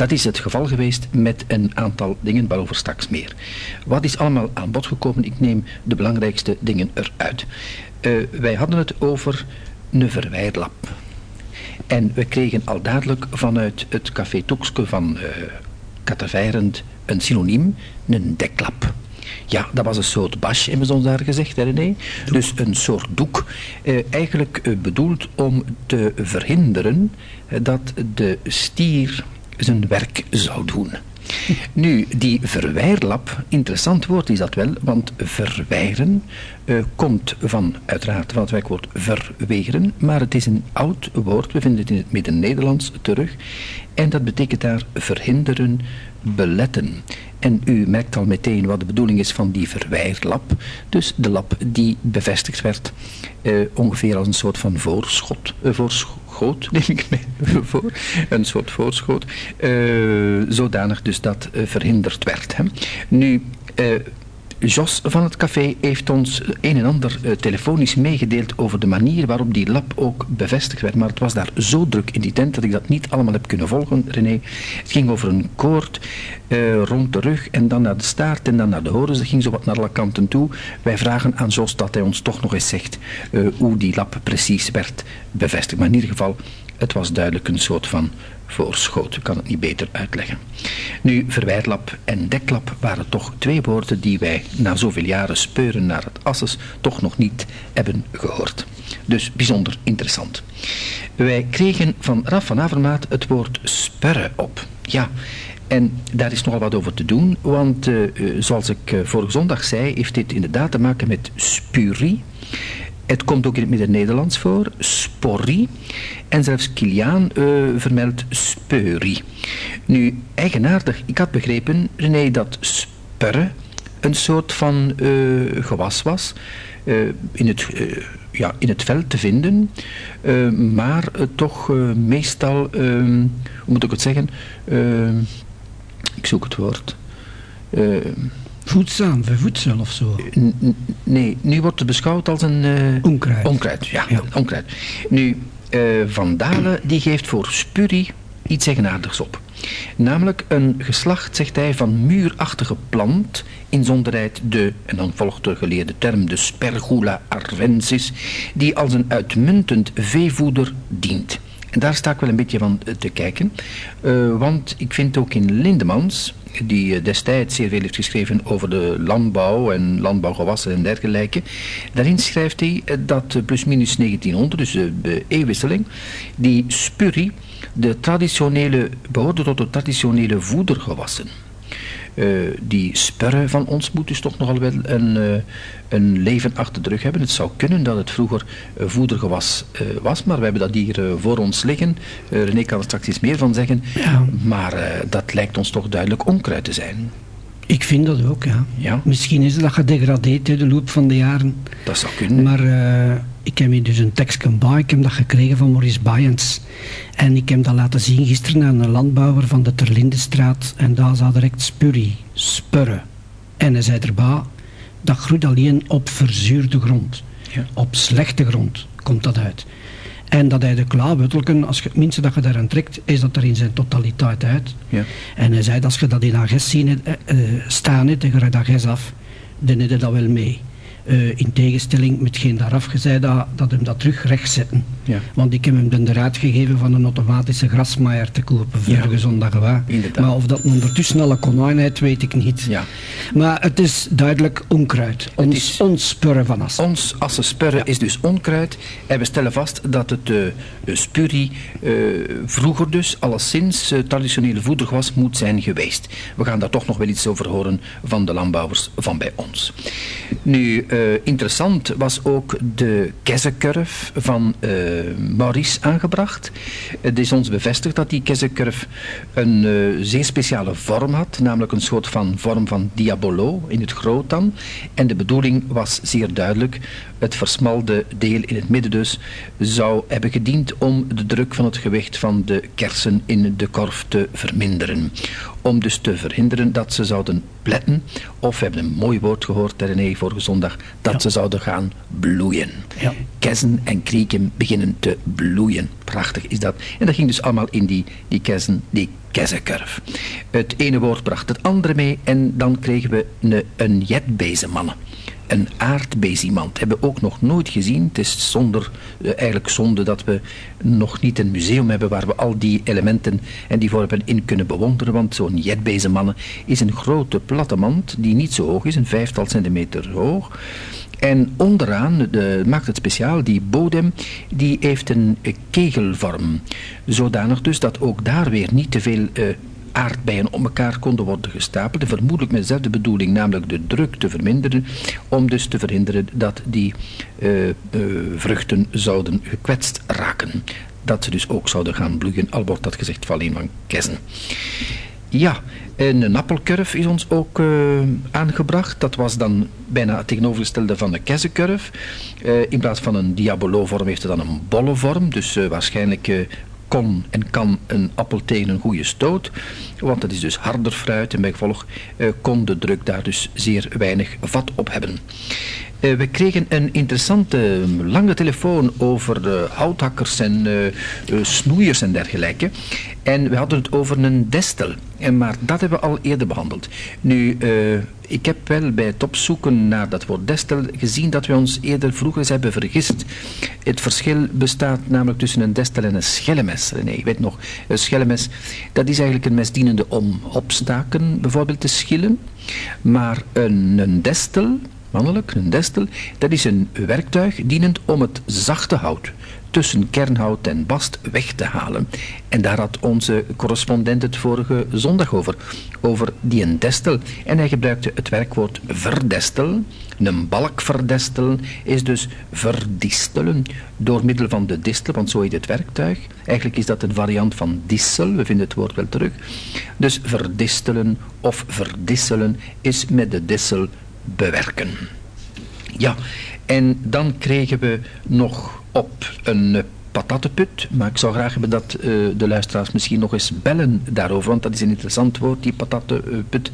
Dat is het geval geweest met een aantal dingen, waarover straks meer. Wat is allemaal aan bod gekomen? Ik neem de belangrijkste dingen eruit. Uh, wij hadden het over een verwijderlap. En we kregen al dadelijk vanuit het café Toekske van uh, een synoniem, een deklap. Ja, dat was een soort bash, hebben ze ons daar gezegd, hè, René? Dus een soort doek, eh, eigenlijk eh, bedoeld om te verhinderen dat de stier zijn werk zou doen. Nu, die verwijrlap, interessant woord is dat wel, want verwijren uh, komt van, uiteraard, van het werkwoord verweren, maar het is een oud woord, we vinden het in het Midden-Nederlands terug, en dat betekent daar verhinderen, beletten. En u merkt al meteen wat de bedoeling is van die verwijrlap. Dus de lap die bevestigd werd, uh, ongeveer als een soort van voorschot, uh, voorschoot, neem ik mee voor. Een soort voorschoot. Uh, zodanig dus dat verhinderd werd. Hè. Nu, Jos van het café heeft ons een en ander uh, telefonisch meegedeeld over de manier waarop die lab ook bevestigd werd. Maar het was daar zo druk in die tent dat ik dat niet allemaal heb kunnen volgen, René. Het ging over een koord uh, rond de rug en dan naar de staart en dan naar de horens. Dat ging zo wat naar alle kanten toe. Wij vragen aan Jos dat hij ons toch nog eens zegt uh, hoe die lab precies werd bevestigd. Maar in ieder geval, het was duidelijk een soort van voorschoot. Ik kan het niet beter uitleggen. Nu, verwijtlap en deklap waren toch twee woorden die wij na zoveel jaren speuren naar het asses toch nog niet hebben gehoord. Dus bijzonder interessant. Wij kregen van Raf van Avermaat het woord spurren op. Ja, en daar is nogal wat over te doen, want uh, zoals ik uh, vorige zondag zei, heeft dit inderdaad te maken met spurie. Het komt ook in het Midden-Nederlands voor, sporie. En zelfs Kiliaan uh, vermeldt speurie. Nu, eigenaardig, ik had begrepen, René, dat spurren een soort van uh, gewas was. Uh, in, het, ja, in het veld te vinden, maar toch meestal, hoe moet ik het zeggen, ik zoek het woord. Voedzaam, vervoedsel of zo? nee, nu wordt het beschouwd als een... Uh, onkruid. Onkruid, ja, ja. onkruid. Nu, uh, Van Dalen die geeft voor spurie iets eigenaardigs op. Namelijk een geslacht, zegt hij, van muurachtige plant, inzonderheid de, en dan volgt de geleerde term, de Spergula arvensis, die als een uitmuntend veevoeder dient. En daar sta ik wel een beetje van te kijken, uh, want ik vind ook in Lindemans, die eh, destijds zeer veel heeft geschreven over de landbouw en landbouwgewassen en dergelijke. Daarin schrijft hij eh, dat eh, plusminus 1900, dus de eeuwwisseling, die spurrie de traditionele, behoorde tot de traditionele voedergewassen. Uh, die spurren van ons moet dus toch nogal wel een, uh, een leven achter de rug hebben. Het zou kunnen dat het vroeger uh, voedergewas was, maar we hebben dat hier voor ons liggen. René kan er straks iets meer van zeggen, ja. maar dat lijkt ons toch duidelijk onkruid te zijn. Ik vind dat ook, ja. ja. Misschien is dat gedegradeerd in de loop van de jaren. Dat zou kunnen. Maar ik heb hier dus een tekst bij. Ik heb dat gekregen van Maurice Bayens. En ik heb dat laten zien gisteren aan een landbouwer van de Terlindestraat. En daar zat direct spurrie, spurren. En hij zei erbij, dat groeit alleen op verzuurde grond. Ja. Op slechte grond komt dat uit. En dat hij de klaarbuttelken, als je het minste dat je daaraan trekt, is dat er in zijn totaliteit uit. Ja. En hij zei, als je dat in agest zien, uh, uh, staan, dan ga je dat af, dan heb je dat wel mee. Uh, in tegenstelling met geen daar afgezegd dat, dat hem dat terug recht zetten. Ja. Want ik heb hem de raad gegeven van een automatische grasmaaier te kopen vorige ja. zondag. Waar. Maar of dat ondertussen al een konijn weet ik niet. Ja. Maar het is duidelijk onkruid. Ons, is, ons spurren van as. Ons assenspurren ja. is dus onkruid. En we stellen vast dat het uh, spurrie uh, vroeger dus alleszins traditionele voedergewas moet zijn geweest. We gaan daar toch nog wel iets over horen van de landbouwers van bij ons. Nu, uh, interessant was ook de kessenkurf van uh, Maurice aangebracht. Het is ons bevestigd dat die kessenkurf een uh, zeer speciale vorm had, namelijk een soort van vorm van diabolo in het groot dan. En de bedoeling was zeer duidelijk, het versmalde deel in het midden dus, zou hebben gediend om de druk van het gewicht van de kersen in de korf te verminderen. Om dus te verhinderen dat ze zouden pletten, of we hebben een mooi woord gehoord, René, vorige zondag, dat ja. ze zouden gaan bloeien. Ja. Kessen en krieken beginnen te bloeien. Prachtig is dat. En dat ging dus allemaal in die, die kessen, die. Het ene woord bracht het andere mee en dan kregen we een, een jetbezenmannen een aardbeziemand hebben we ook nog nooit gezien. Het is zonder, eh, eigenlijk zonde dat we nog niet een museum hebben waar we al die elementen en die vormen in kunnen bewonderen. Want zo'n jetbezenmannen is een grote platte mand die niet zo hoog is, een vijftal centimeter hoog. En onderaan, de, maakt het speciaal, die bodem, die heeft een kegelvorm. Zodanig dus dat ook daar weer niet te veel uh, aardbeien op elkaar konden worden gestapeld. Vermoedelijk met dezelfde bedoeling, namelijk de druk te verminderen, om dus te verhinderen dat die uh, uh, vruchten zouden gekwetst raken. Dat ze dus ook zouden gaan bloeien, al wordt dat gezegd van alleen van kessen. Ja, een appelkurf is ons ook uh, aangebracht. Dat was dan bijna het tegenovergestelde van de kessenkurf. In plaats van een diabolo-vorm heeft het dan een bolle vorm. Dus waarschijnlijk kon en kan een appel tegen een goede stoot. Want het is dus harder fruit en bij gevolg kon de druk daar dus zeer weinig vat op hebben. Uh, we kregen een interessante lange telefoon over uh, houthakkers en uh, snoeiers en dergelijke. En we hadden het over een destel. En, maar dat hebben we al eerder behandeld. Nu, ik heb wel bij het opzoeken naar dat woord destel gezien dat we ons eerder vroeger eens hebben vergist. Het verschil bestaat namelijk tussen een destel en een schellemes. Nee, ik weet nog, een schellemes, dat is eigenlijk een mes dienende om opstaken bijvoorbeeld te schillen. Maar een, een destel mannelijk, een destel, dat is een werktuig dienend om het zachte hout tussen kernhout en bast weg te halen. En daar had onze correspondent het vorige zondag over, over die een destel. En hij gebruikte het werkwoord verdestel. Een balk verdestelen is dus verdistelen door middel van de distel, want zo heet het werktuig. Eigenlijk is dat een variant van dissel, we vinden het woord wel terug. Dus verdistelen of verdisselen is met de dissel bewerken. Ja, en dan kregen we nog op een patattenput, maar ik zou graag hebben dat uh, de luisteraars misschien nog eens bellen daarover, want dat is een interessant woord, die patattenput.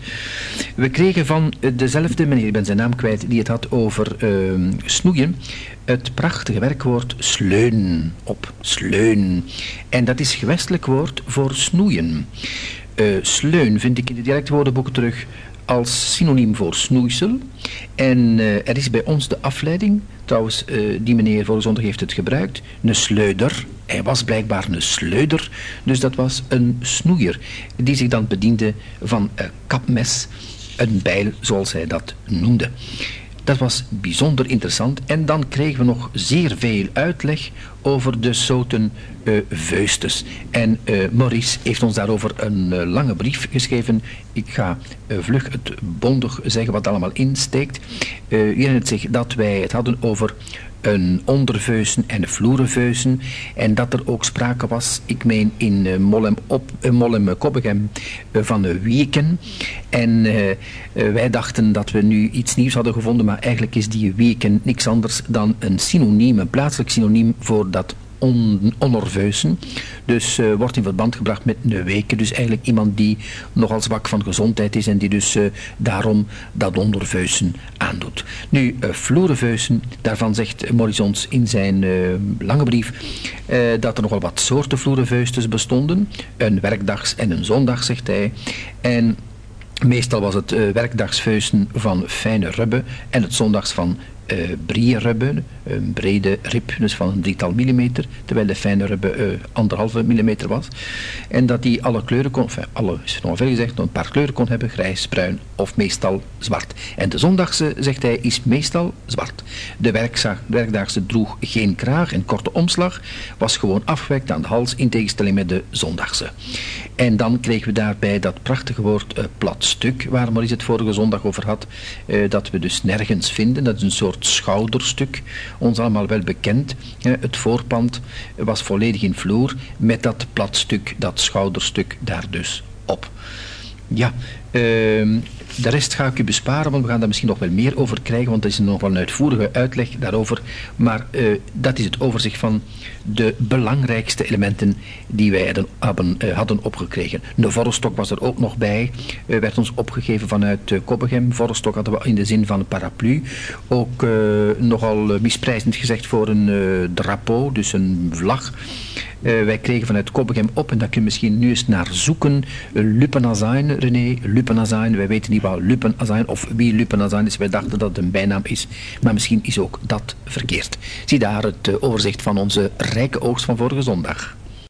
We kregen van dezelfde meneer, ik ben zijn naam kwijt, die het had over uh, snoeien, het prachtige werkwoord sleun op, sleun. En dat is gewestelijk woord voor snoeien. Sleun vind ik in de directe woordenboeken terug als synoniem voor snoeisel. En uh, er is bij ons de afleiding, trouwens, uh, die meneer vorige zondag heeft het gebruikt, een sleuder. Hij was blijkbaar een sleuder, dus dat was een snoeier, die zich dan bediende van een kapmes, een bijl, zoals hij dat noemde. Dat was bijzonder interessant. En dan kregen we nog zeer veel uitleg over de soorten uh, vuistes. En uh, Maurice heeft ons daarover een uh, lange brief geschreven. Ik ga vlug het bondig zeggen wat allemaal insteekt. Uh, herinnert zich dat wij het hadden over een onderveuzen en een vloerenveuzen. En dat er ook sprake was, ik meen in uh, Mollem, op, uh, van een weken. En wij dachten dat we nu iets nieuws hadden gevonden, maar eigenlijk is die weken niks anders dan een synoniem, een plaatselijk synoniem voor dat on. Dus uh, wordt in verband gebracht met een weken. Dus eigenlijk iemand die nogal zwak van gezondheid is en die dus uh, daarom dat onderveusen aandoet. Nu, uh, daarvan zegt Morrisons in zijn lange brief dat er nogal wat soorten vloerenveustes bestonden. Een werkdags en een zondag, zegt hij. En Meestal was het werkdagsveusen van fijne rubben en het zondags van uh, een brede rib, dus van een drietal millimeter, terwijl de fijne rubben uh, anderhalve millimeter was. En dat die alle kleuren kon, enfin, alle is nog veel gezegd, een paar kleuren kon hebben, grijs, bruin of meestal zwart. En de zondagse, zegt hij, is meestal zwart. De werkdaagse droeg geen kraag en korte omslag, was gewoon afgewekt aan de hals in tegenstelling met de zondagse. En dan kregen we daarbij dat prachtige woord uh, plat stuk, waar Maurice het vorige zondag over had, dat we dus nergens vinden. Dat is een soort schouderstuk, ons allemaal wel bekend. Het voorpand was volledig in vloer met dat platstuk, dat schouderstuk daar dus op. Ja, Ehm, de rest ga ik u besparen, want we gaan daar misschien nog wel meer over krijgen, want er is nog wel een uitvoerige uitleg daarover. Maar uh, dat is het overzicht van de belangrijkste elementen die wij hadden, uh, hadden opgekregen. De vorrelstok was er ook nog bij, uh, werd ons opgegeven vanuit uh, Koppegem. Hadden we in de zin van een paraplu. Ook nogal misprijzend gezegd voor een drapeau, dus een vlag. Uh, wij kregen vanuit Koppegem op, en daar kun je misschien nu eens naar zoeken, Lupenazijn, René, Lupenazijn. Wij weten niet wat Lupenazijn of wie Lupenazijn is. Wij dachten dat het een bijnaam is, maar misschien is ook dat verkeerd. Zie daar het uh, overzicht van onze rijke oogst van vorige zondag.